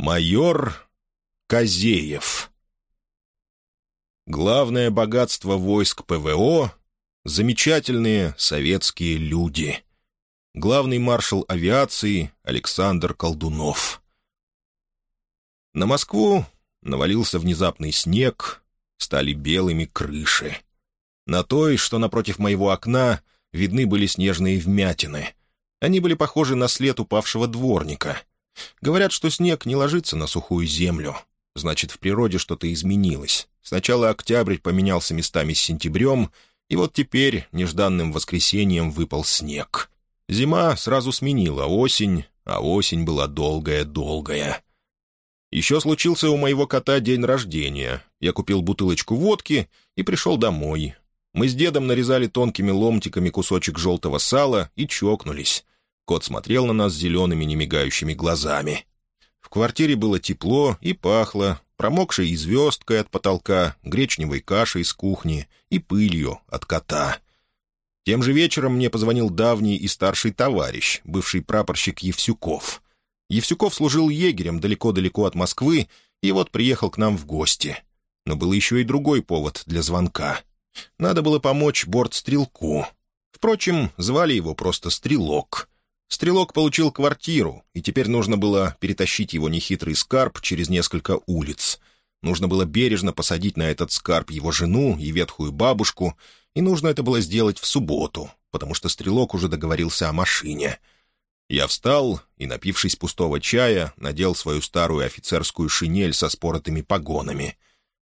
Майор Козеев Главное богатство войск ПВО — замечательные советские люди. Главный маршал авиации Александр Колдунов. На Москву навалился внезапный снег, стали белыми крыши. На той, что напротив моего окна, видны были снежные вмятины. Они были похожи на след упавшего дворника. Говорят, что снег не ложится на сухую землю. Значит, в природе что-то изменилось. Сначала октябрь поменялся местами с сентябрем, и вот теперь нежданным воскресеньем выпал снег. Зима сразу сменила осень, а осень была долгая-долгая. Еще случился у моего кота день рождения. Я купил бутылочку водки и пришел домой. Мы с дедом нарезали тонкими ломтиками кусочек желтого сала и чокнулись. Кот смотрел на нас зелеными немигающими глазами. В квартире было тепло и пахло, промокшей и звездкой от потолка, гречневой кашей из кухни и пылью от кота. Тем же вечером мне позвонил давний и старший товарищ, бывший прапорщик Евсюков. Евсюков служил егерем далеко-далеко от Москвы и вот приехал к нам в гости. Но был еще и другой повод для звонка. Надо было помочь бортстрелку. Впрочем, звали его просто Стрелок — Стрелок получил квартиру, и теперь нужно было перетащить его нехитрый скарб через несколько улиц. Нужно было бережно посадить на этот скарб его жену и ветхую бабушку, и нужно это было сделать в субботу, потому что Стрелок уже договорился о машине. Я встал и, напившись пустого чая, надел свою старую офицерскую шинель со споротыми погонами.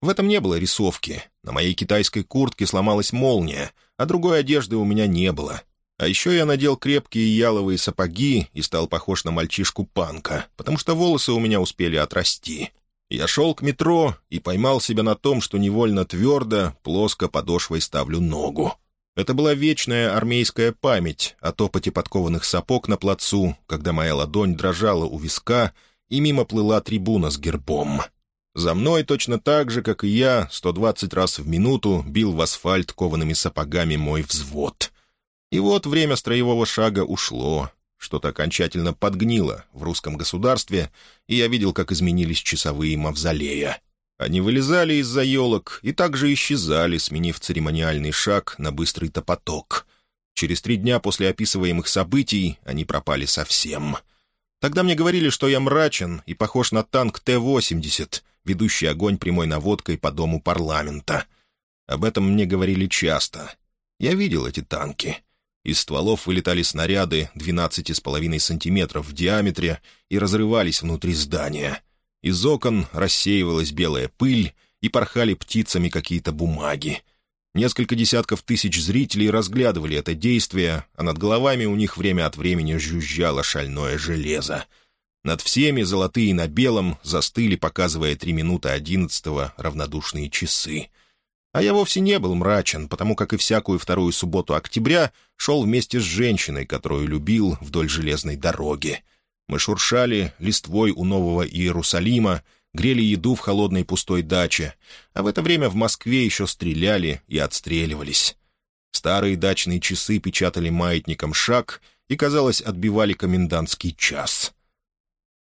В этом не было рисовки. На моей китайской куртке сломалась молния, а другой одежды у меня не было — а еще я надел крепкие яловые сапоги и стал похож на мальчишку-панка, потому что волосы у меня успели отрасти. Я шел к метро и поймал себя на том, что невольно твердо, плоско подошвой ставлю ногу. Это была вечная армейская память о топоте подкованных сапог на плацу, когда моя ладонь дрожала у виска, и мимо плыла трибуна с гербом. За мной точно так же, как и я, 120 раз в минуту бил в асфальт коваными сапогами мой взвод. И вот время строевого шага ушло, что-то окончательно подгнило в русском государстве, и я видел, как изменились часовые мавзолея. Они вылезали из-за елок и также исчезали, сменив церемониальный шаг на быстрый топоток. Через три дня после описываемых событий они пропали совсем. Тогда мне говорили, что я мрачен и похож на танк Т-80, ведущий огонь прямой наводкой по дому парламента. Об этом мне говорили часто. Я видел эти танки — из стволов вылетали снаряды 12,5 сантиметров в диаметре и разрывались внутри здания. Из окон рассеивалась белая пыль и порхали птицами какие-то бумаги. Несколько десятков тысяч зрителей разглядывали это действие, а над головами у них время от времени жужжало шальное железо. Над всеми, золотые на белом, застыли, показывая три минуты одиннадцатого, равнодушные часы — а я вовсе не был мрачен, потому как и всякую вторую субботу октября шел вместе с женщиной, которую любил вдоль железной дороги. Мы шуршали листвой у Нового Иерусалима, грели еду в холодной пустой даче, а в это время в Москве еще стреляли и отстреливались. Старые дачные часы печатали маятником шаг и, казалось, отбивали комендантский час.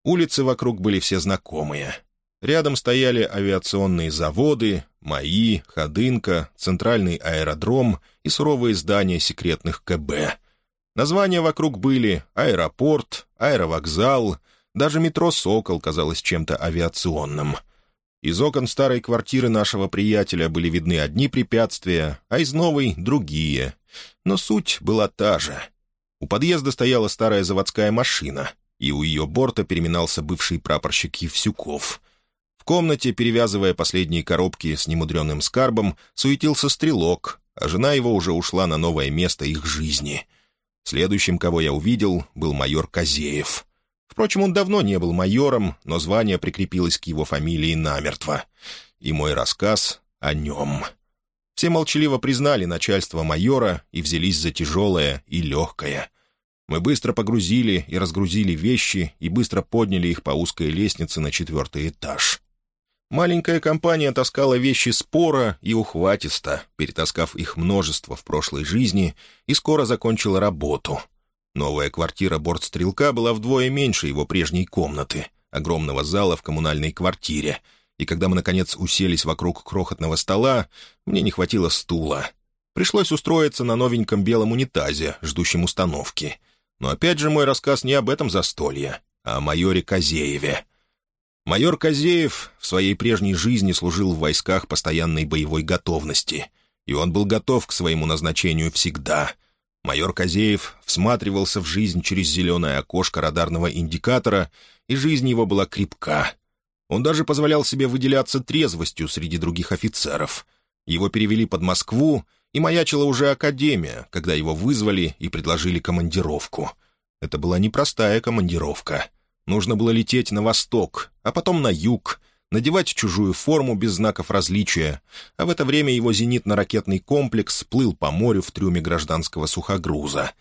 Улицы вокруг были все знакомые. Рядом стояли авиационные заводы, МАИ, Ходынка, Центральный аэродром и суровые здания секретных КБ. Названия вокруг были «Аэропорт», «Аэровокзал», даже метро «Сокол» казалось чем-то авиационным. Из окон старой квартиры нашего приятеля были видны одни препятствия, а из новой — другие. Но суть была та же. У подъезда стояла старая заводская машина, и у ее борта переминался бывший прапорщик Евсюков — в комнате, перевязывая последние коробки с немудренным скарбом, суетился стрелок, а жена его уже ушла на новое место их жизни. Следующим, кого я увидел, был майор Козеев. Впрочем, он давно не был майором, но звание прикрепилось к его фамилии намертво. И мой рассказ о нем. Все молчаливо признали начальство майора и взялись за тяжелое и легкое. Мы быстро погрузили и разгрузили вещи и быстро подняли их по узкой лестнице на четвертый этаж. Маленькая компания таскала вещи спора и ухватисто, перетаскав их множество в прошлой жизни, и скоро закончила работу. Новая квартира бортстрелка была вдвое меньше его прежней комнаты, огромного зала в коммунальной квартире, и когда мы, наконец, уселись вокруг крохотного стола, мне не хватило стула. Пришлось устроиться на новеньком белом унитазе, ждущем установки. Но опять же мой рассказ не об этом застолье, а о майоре Козееве. Майор Козеев в своей прежней жизни служил в войсках постоянной боевой готовности, и он был готов к своему назначению всегда — Майор Козеев всматривался в жизнь через зеленое окошко радарного индикатора, и жизнь его была крепка. Он даже позволял себе выделяться трезвостью среди других офицеров. Его перевели под Москву, и маячила уже академия, когда его вызвали и предложили командировку. Это была непростая командировка. Нужно было лететь на восток, а потом на юг — надевать чужую форму без знаков различия, а в это время его зенитно-ракетный комплекс плыл по морю в трюме гражданского сухогруза.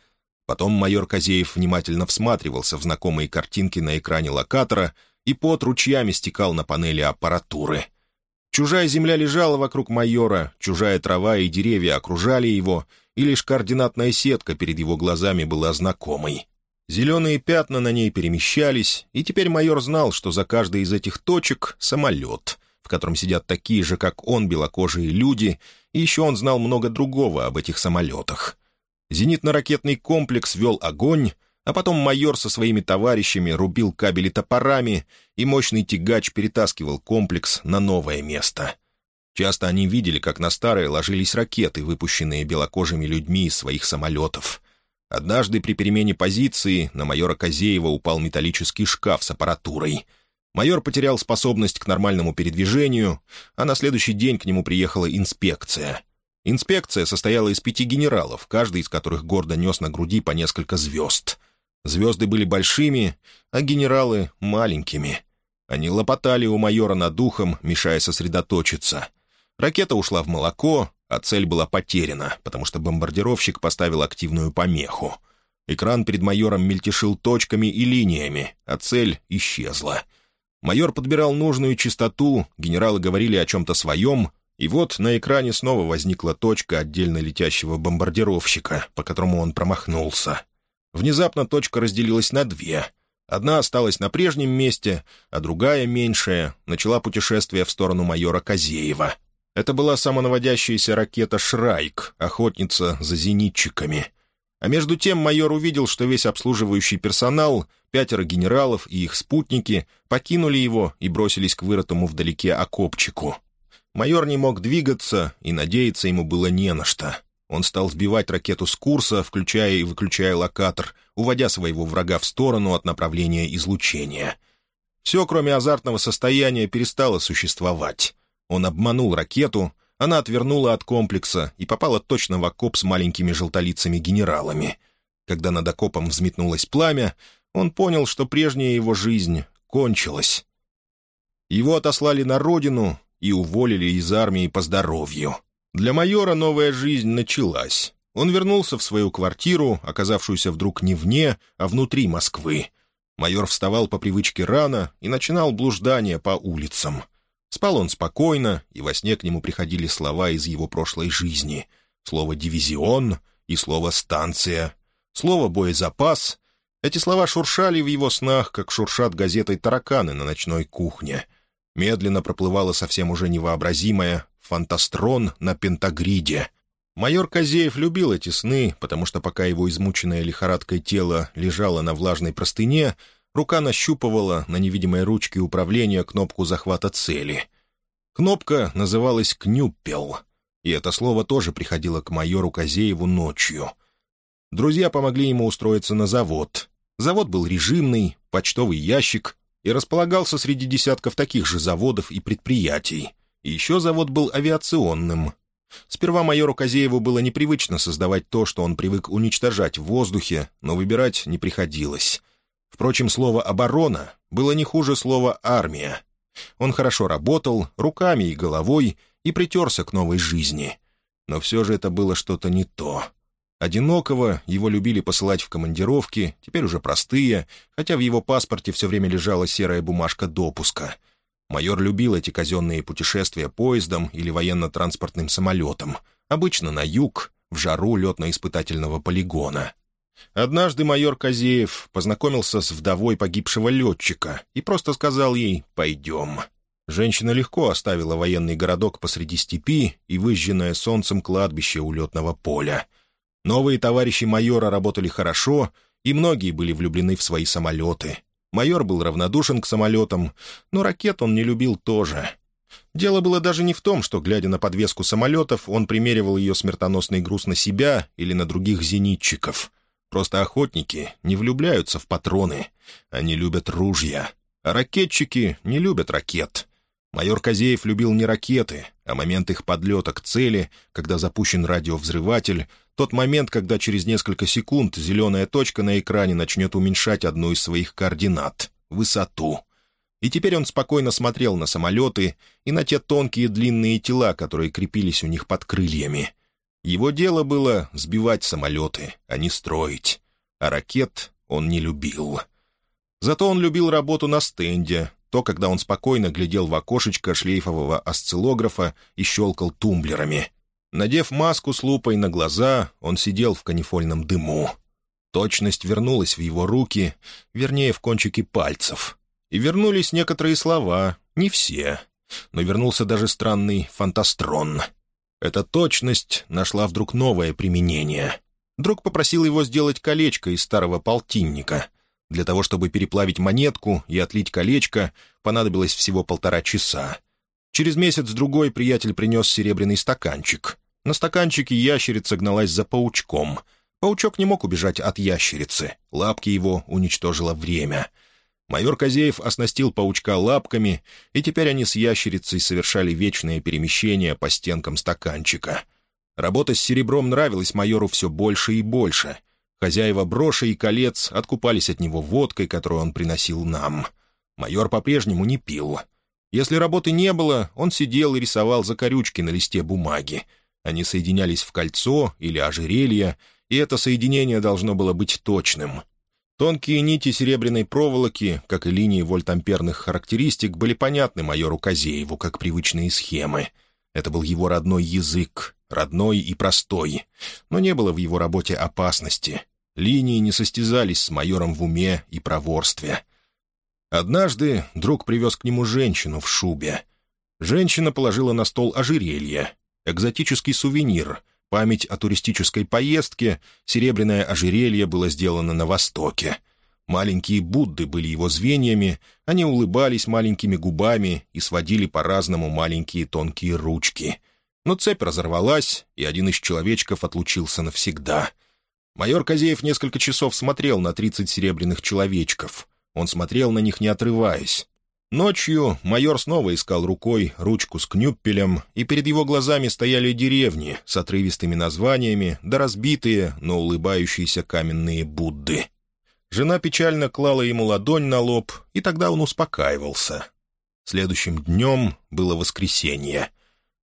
Потом майор Козеев внимательно всматривался в знакомые картинки на экране локатора и под ручьями стекал на панели аппаратуры. Чужая земля лежала вокруг майора, чужая трава и деревья окружали его, и лишь координатная сетка перед его глазами была знакомой. Зеленые пятна на ней перемещались, и теперь майор знал, что за каждой из этих точек — самолет, в котором сидят такие же, как он, белокожие люди, и еще он знал много другого об этих самолетах. Зенитно-ракетный комплекс вел огонь, а потом майор со своими товарищами рубил кабели топорами, и мощный тягач перетаскивал комплекс на новое место. Часто они видели, как на старые ложились ракеты, выпущенные белокожими людьми из своих самолетов. Однажды при перемене позиции на майора Козеева упал металлический шкаф с аппаратурой. Майор потерял способность к нормальному передвижению, а на следующий день к нему приехала инспекция. Инспекция состояла из пяти генералов, каждый из которых гордо нес на груди по несколько звезд. Звезды были большими, а генералы — маленькими. Они лопотали у майора над духом, мешая сосредоточиться. Ракета ушла в молоко, а цель была потеряна, потому что бомбардировщик поставил активную помеху. Экран перед майором мельтешил точками и линиями, а цель исчезла. Майор подбирал нужную частоту, генералы говорили о чем-то своем, и вот на экране снова возникла точка отдельно летящего бомбардировщика, по которому он промахнулся. Внезапно точка разделилась на две. Одна осталась на прежнем месте, а другая, меньшая, начала путешествие в сторону майора Козеева. Это была самонаводящаяся ракета «Шрайк», охотница за зенитчиками. А между тем майор увидел, что весь обслуживающий персонал, пятеро генералов и их спутники покинули его и бросились к вырытому вдалеке окопчику. Майор не мог двигаться, и надеяться ему было не на что. Он стал сбивать ракету с курса, включая и выключая локатор, уводя своего врага в сторону от направления излучения. Все, кроме азартного состояния, перестало существовать. Он обманул ракету, она отвернула от комплекса и попала точно в окоп с маленькими желтолицами генералами. Когда над окопом взметнулось пламя, он понял, что прежняя его жизнь кончилась. Его отослали на родину и уволили из армии по здоровью. Для майора новая жизнь началась. Он вернулся в свою квартиру, оказавшуюся вдруг не вне, а внутри Москвы. Майор вставал по привычке рано и начинал блуждание по улицам. Спал он спокойно, и во сне к нему приходили слова из его прошлой жизни. Слово «дивизион» и слово «станция», слово «боезапас». Эти слова шуршали в его снах, как шуршат газетой тараканы на ночной кухне. Медленно проплывала совсем уже невообразимая «фантастрон на пентагриде». Майор Козеев любил эти сны, потому что пока его измученное лихорадкой тело лежало на влажной простыне, Рука нащупывала на невидимой ручке управления кнопку захвата цели. Кнопка называлась «Кнюппел», и это слово тоже приходило к майору Козееву ночью. Друзья помогли ему устроиться на завод. Завод был режимный, почтовый ящик, и располагался среди десятков таких же заводов и предприятий. И еще завод был авиационным. Сперва майору Козееву было непривычно создавать то, что он привык уничтожать в воздухе, но выбирать не приходилось. Впрочем, слово «оборона» было не хуже слова «армия». Он хорошо работал, руками и головой, и притерся к новой жизни. Но все же это было что-то не то. Одинокого его любили посылать в командировки, теперь уже простые, хотя в его паспорте все время лежала серая бумажка допуска. Майор любил эти казенные путешествия поездом или военно-транспортным самолетом, обычно на юг, в жару летно-испытательного полигона. Однажды майор Козеев познакомился с вдовой погибшего летчика и просто сказал ей «пойдем». Женщина легко оставила военный городок посреди степи и выжженное солнцем кладбище у летного поля. Новые товарищи майора работали хорошо, и многие были влюблены в свои самолеты. Майор был равнодушен к самолетам, но ракет он не любил тоже. Дело было даже не в том, что, глядя на подвеску самолетов, он примеривал ее смертоносный груз на себя или на других зенитчиков. Просто охотники не влюбляются в патроны. Они любят ружья. А ракетчики не любят ракет. Майор Козеев любил не ракеты, а момент их подлета к цели, когда запущен радиовзрыватель, тот момент, когда через несколько секунд зеленая точка на экране начнет уменьшать одну из своих координат — высоту. И теперь он спокойно смотрел на самолеты и на те тонкие длинные тела, которые крепились у них под крыльями. Его дело было сбивать самолеты, а не строить. А ракет он не любил. Зато он любил работу на стенде, то, когда он спокойно глядел в окошечко шлейфового осциллографа и щелкал тумблерами. Надев маску с лупой на глаза, он сидел в канифольном дыму. Точность вернулась в его руки, вернее, в кончики пальцев. И вернулись некоторые слова, не все. Но вернулся даже странный фантастрон. Эта точность нашла вдруг новое применение. Друг попросил его сделать колечко из старого полтинника — для того, чтобы переплавить монетку и отлить колечко, понадобилось всего полтора часа. Через месяц-другой приятель принес серебряный стаканчик. На стаканчике ящерица гналась за паучком. Паучок не мог убежать от ящерицы. Лапки его уничтожило время. Майор Козеев оснастил паучка лапками, и теперь они с ящерицей совершали вечное перемещение по стенкам стаканчика. Работа с серебром нравилась майору все больше и больше — Хозяева броши и колец откупались от него водкой, которую он приносил нам. Майор по-прежнему не пил. Если работы не было, он сидел и рисовал закорючки на листе бумаги. Они соединялись в кольцо или ожерелье, и это соединение должно было быть точным. Тонкие нити серебряной проволоки, как и линии вольтамперных характеристик, были понятны майору Козееву, как привычные схемы. Это был его родной язык, родной и простой, но не было в его работе опасности. Линии не состязались с майором в уме и проворстве. Однажды друг привез к нему женщину в шубе. Женщина положила на стол ожерелье, экзотический сувенир, память о туристической поездке, серебряное ожерелье было сделано на Востоке. Маленькие Будды были его звеньями, они улыбались маленькими губами и сводили по-разному маленькие тонкие ручки. Но цепь разорвалась, и один из человечков отлучился навсегда — Майор Козеев несколько часов смотрел на тридцать серебряных человечков. Он смотрел на них, не отрываясь. Ночью майор снова искал рукой ручку с кнюппелем, и перед его глазами стояли деревни с отрывистыми названиями, да разбитые, но улыбающиеся каменные Будды. Жена печально клала ему ладонь на лоб, и тогда он успокаивался. Следующим днем было воскресенье.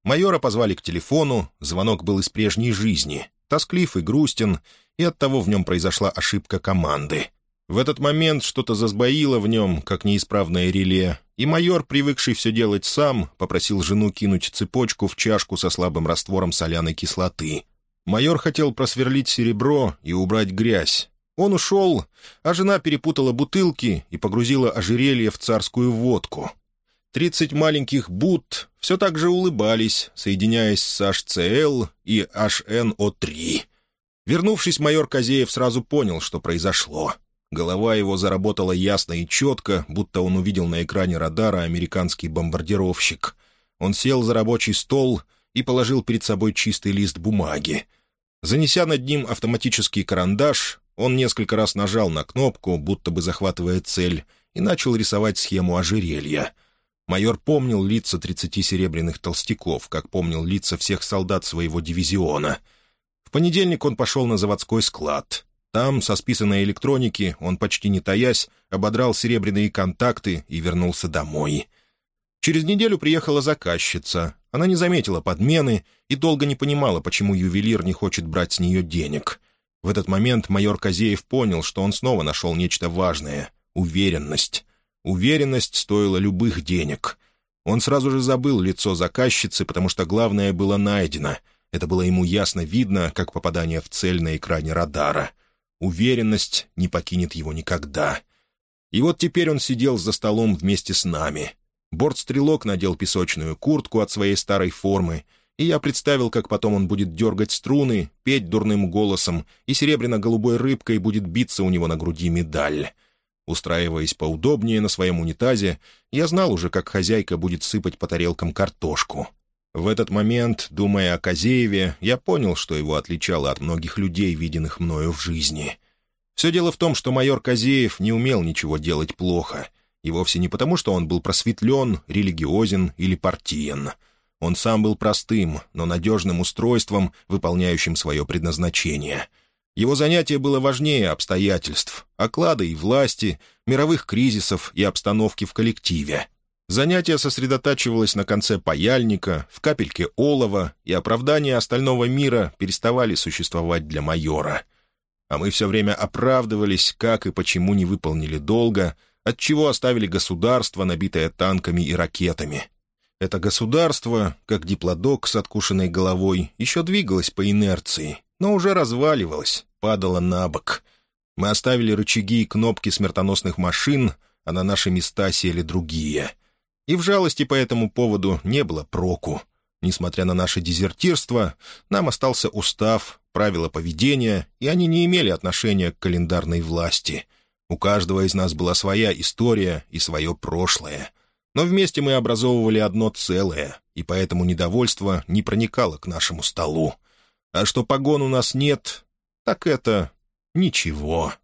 Майора позвали к телефону, звонок был из прежней жизни, тосклив и грустен, и оттого в нем произошла ошибка команды. В этот момент что-то засбоило в нем, как неисправное реле, и майор, привыкший все делать сам, попросил жену кинуть цепочку в чашку со слабым раствором соляной кислоты. Майор хотел просверлить серебро и убрать грязь. Он ушел, а жена перепутала бутылки и погрузила ожерелье в царскую водку. Тридцать маленьких бут все так же улыбались, соединяясь с HCl и HNO3. Вернувшись, майор Козеев сразу понял, что произошло. Голова его заработала ясно и четко, будто он увидел на экране радара американский бомбардировщик. Он сел за рабочий стол и положил перед собой чистый лист бумаги. Занеся над ним автоматический карандаш, он несколько раз нажал на кнопку, будто бы захватывая цель, и начал рисовать схему ожерелья. Майор помнил лица тридцати серебряных толстяков, как помнил лица всех солдат своего дивизиона — в понедельник он пошел на заводской склад. Там, со списанной электроники, он, почти не таясь, ободрал серебряные контакты и вернулся домой. Через неделю приехала заказчица. Она не заметила подмены и долго не понимала, почему ювелир не хочет брать с нее денег. В этот момент майор Козеев понял, что он снова нашел нечто важное — уверенность. Уверенность стоила любых денег. Он сразу же забыл лицо заказчицы, потому что главное было найдено — это было ему ясно видно, как попадание в цель на экране радара. Уверенность не покинет его никогда. И вот теперь он сидел за столом вместе с нами. Бортстрелок надел песочную куртку от своей старой формы, и я представил, как потом он будет дергать струны, петь дурным голосом, и серебряно-голубой рыбкой будет биться у него на груди медаль. Устраиваясь поудобнее на своем унитазе, я знал уже, как хозяйка будет сыпать по тарелкам картошку. В этот момент, думая о Козееве, я понял, что его отличало от многих людей, виденных мною в жизни. Все дело в том, что майор Козеев не умел ничего делать плохо, и вовсе не потому, что он был просветлен, религиозен или партиен. Он сам был простым, но надежным устройством, выполняющим свое предназначение — его занятие было важнее обстоятельств, оклада и власти, мировых кризисов и обстановки в коллективе. Занятие сосредотачивалось на конце паяльника, в капельке олова, и оправдания остального мира переставали существовать для майора. А мы все время оправдывались, как и почему не выполнили долга, отчего оставили государство, набитое танками и ракетами. Это государство, как диплодок с откушенной головой, еще двигалось по инерции, но уже разваливалась, падала на бок. Мы оставили рычаги и кнопки смертоносных машин, а на наши места сели другие. И в жалости по этому поводу не было проку. Несмотря на наше дезертирство, нам остался устав, правила поведения, и они не имели отношения к календарной власти. У каждого из нас была своя история и свое прошлое. Но вместе мы образовывали одно целое, и поэтому недовольство не проникало к нашему столу. А что погон у нас нет, так это ничего.